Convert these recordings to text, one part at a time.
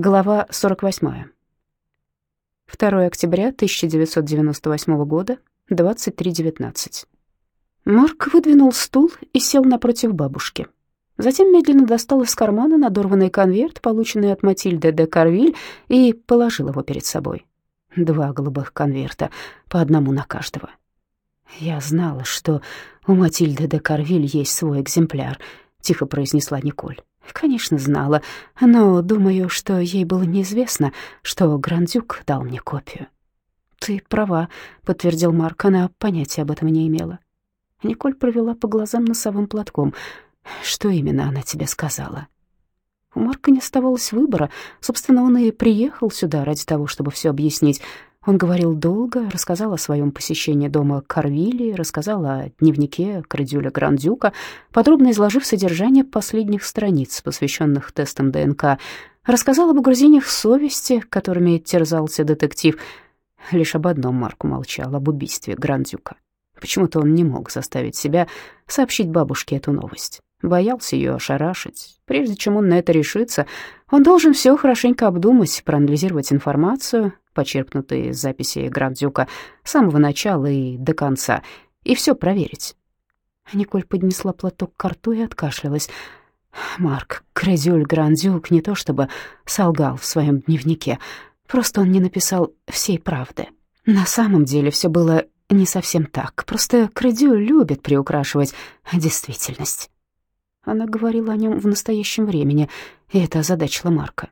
Глава 48. 2 октября 1998 года, 23.19. Марк выдвинул стул и сел напротив бабушки. Затем медленно достал из кармана надорванный конверт, полученный от Матильды де Карвиль, и положил его перед собой. Два голубых конверта, по одному на каждого. «Я знала, что у Матильды де Карвиль есть свой экземпляр», — тихо произнесла Николь. «Конечно, знала, но думаю, что ей было неизвестно, что Грандюк дал мне копию». «Ты права», — подтвердил Марк, — «она понятия об этом не имела». Николь провела по глазам носовым платком. «Что именно она тебе сказала?» У Марка не оставалось выбора. Собственно, он и приехал сюда ради того, чтобы все объяснить. Он говорил долго, рассказал о своем посещении дома Карвили, рассказал о дневнике Крадюля Грандюка, подробно изложив содержание последних страниц, посвященных тестам ДНК, рассказал об угрызениях совести, которыми терзался детектив. Лишь об одном Марку молчал, об убийстве Грандюка. Почему-то он не мог заставить себя сообщить бабушке эту новость. Боялся ее ошарашить. Прежде чем он на это решится, он должен все хорошенько обдумать, проанализировать информацию, почерпнутую из записи Грандюка с самого начала и до конца, и все проверить. Николь поднесла платок к рту и откашлялась. Марк Кредюль Грандюк не то чтобы солгал в своем дневнике, просто он не написал всей правды. На самом деле все было не совсем так. Просто Кредю любит приукрашивать действительность. Она говорила о нем в настоящем времени, и это озадачило Марка.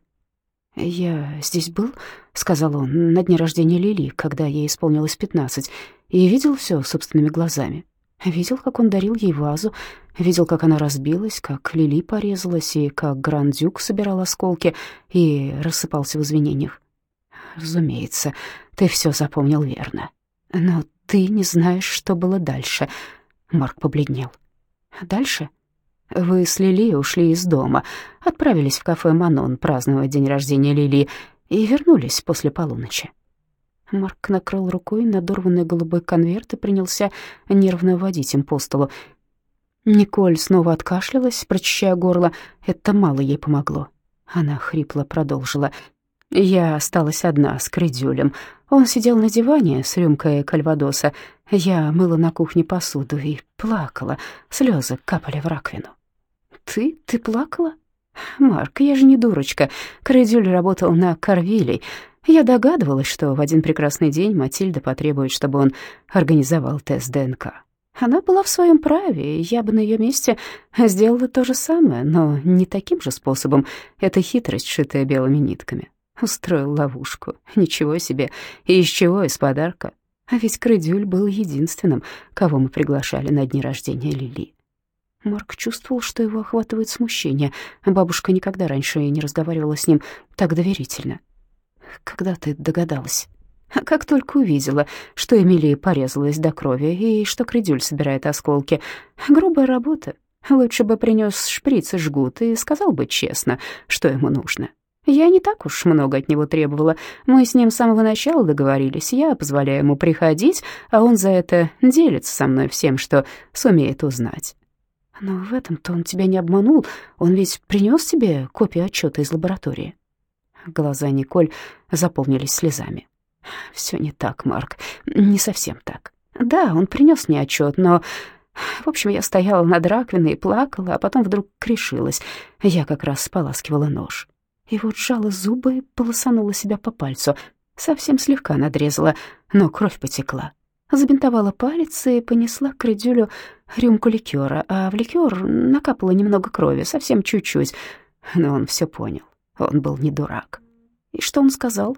«Я здесь был», — сказал он, — «на дне рождения Лили, когда ей исполнилось пятнадцать, и видел все собственными глазами. Видел, как он дарил ей вазу, видел, как она разбилась, как Лили порезалась, и как Грандюк собирал осколки и рассыпался в извинениях. Разумеется, ты все запомнил верно. Но ты не знаешь, что было дальше. Марк побледнел. Дальше? Вы с Лили ушли из дома, отправились в кафе «Манон» праздновать день рождения Лили и вернулись после полуночи. Марк накрыл рукой надорванный голубой конверт и принялся нервно водить им по столу. Николь снова откашлялась, прочищая горло. Это мало ей помогло. Она хрипло продолжила. «Я осталась одна с Крыдюлем. Он сидел на диване с рюмкой кальвадоса. Я мыла на кухне посуду и плакала. Слезы капали в раковину. «Ты? Ты плакала?» «Марк, я же не дурочка. Крейдюль работал на Карвилей. Я догадывалась, что в один прекрасный день Матильда потребует, чтобы он организовал тест ДНК. Она была в своем праве, я бы на ее месте сделала то же самое, но не таким же способом. Это хитрость, шитая белыми нитками. Устроил ловушку. Ничего себе. И из чего? Из подарка. А ведь Крыдюль был единственным, кого мы приглашали на дни рождения Лили. Марк чувствовал, что его охватывает смущение. Бабушка никогда раньше не разговаривала с ним так доверительно. «Когда ты догадалась?» А как только увидела, что Эмилия порезалась до крови и что Кридюль собирает осколки. Грубая работа. Лучше бы принес шприц и жгут и сказал бы честно, что ему нужно. Я не так уж много от него требовала. Мы с ним с самого начала договорились. Я позволяю ему приходить, а он за это делится со мной всем, что сумеет узнать. Но в этом-то он тебя не обманул. Он ведь принес тебе копию отчета из лаборатории. Глаза Николь заполнились слезами. Все не так, Марк, не совсем так. Да, он принес мне отчет, но... В общем, я стояла над раковиной и плакала, а потом вдруг решилась. Я как раз споласкивала нож. И вот сжала зубы и полосанула себя по пальцу. Совсем слегка надрезала, но кровь потекла. Забинтовала палец и понесла к Редюлю рюмку ликера, а в ликер накапала немного крови, совсем чуть-чуть. Но он все понял, он был не дурак. И что он сказал?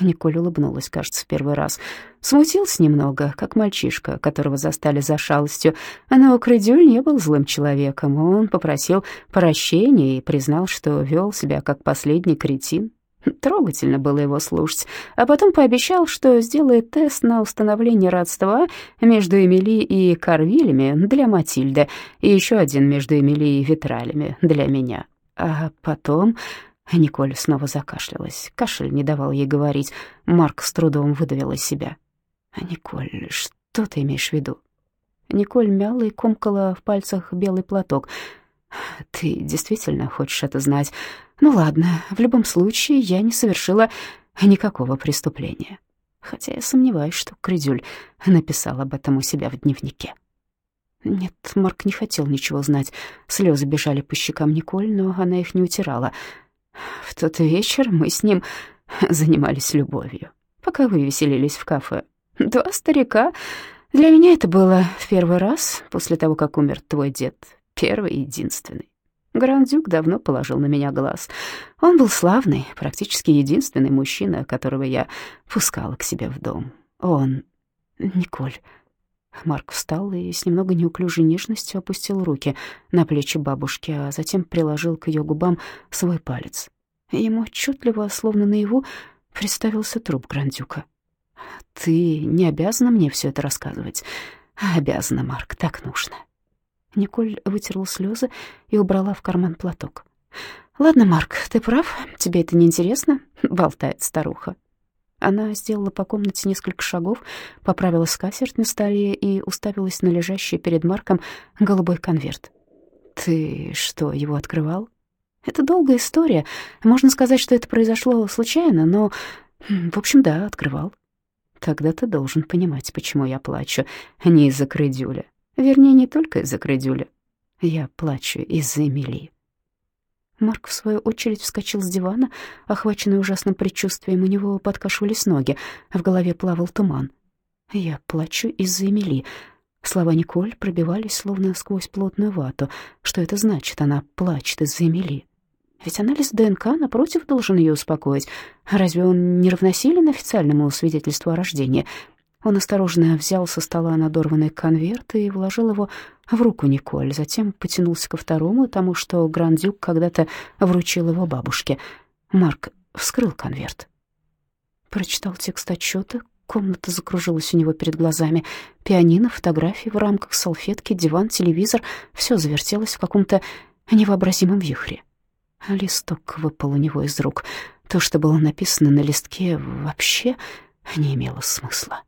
Николь улыбнулась, кажется, в первый раз. Смутился немного, как мальчишка, которого застали за шалостью. Но Кредюль не был злым человеком. Он попросил прощения и признал, что вел себя как последний кретин. Трогательно было его слушать. А потом пообещал, что сделает тест на установление родства между Эмили и Карвилями для Матильды, и еще один между Эмили и Витралями для меня. А потом Николь снова закашлялась. Кашель не давал ей говорить. Марк с трудом выдавил из себя. «Николь, что ты имеешь в виду?» Николь мяла и комкала в пальцах белый платок. «Ты действительно хочешь это знать? Ну ладно, в любом случае я не совершила никакого преступления. Хотя я сомневаюсь, что Кридюль написал об этом у себя в дневнике. Нет, Марк не хотел ничего знать. Слезы бежали по щекам Николь, но она их не утирала. В тот вечер мы с ним занимались любовью, пока вы веселились в кафе. Два старика. Для меня это было в первый раз после того, как умер твой дед. Первый и единственный. Грандюк давно положил на меня глаз. Он был славный, практически единственный мужчина, которого я пускала к себе в дом. Он... Николь. Марк встал и с немного неуклюжей нежностью опустил руки на плечи бабушки, а затем приложил к ее губам свой палец. Ему отчетливо, словно наяву, представился труп Грандюка. «Ты не обязана мне все это рассказывать?» «Обязана, Марк, так нужно». Николь вытерла слезы и убрала в карман платок. «Ладно, Марк, ты прав, тебе это неинтересно», — болтает старуха. Она сделала по комнате несколько шагов, поправила скатерть на столе и уставилась на лежащий перед Марком голубой конверт. «Ты что, его открывал?» «Это долгая история. Можно сказать, что это произошло случайно, но, в общем, да, открывал». «Тогда ты должен понимать, почему я плачу, не из-за Крыдюля. Вернее, не только из-за Крыдюля. Я плачу из-за Эмилии». Марк, в свою очередь, вскочил с дивана, охваченный ужасным предчувствием. У него подкашивались ноги, в голове плавал туман. «Я плачу из-за Эмили». Слова Николь пробивались, словно сквозь плотную вату. Что это значит? Она плачет из-за Эмили. Ведь анализ ДНК, напротив, должен ее успокоить. Разве он не равносилен официальному свидетельству о рождении? Он осторожно взял со стола надорванный конверт и вложил его в руку Николь, затем потянулся ко второму, тому, что Грандюк когда-то вручил его бабушке. Марк вскрыл конверт. Прочитал текст отчета, комната закружилась у него перед глазами. Пианино, фотографии в рамках, салфетки, диван, телевизор — все завертелось в каком-то невообразимом вихре. Листок выпал у него из рук. То, что было написано на листке, вообще не имело смысла.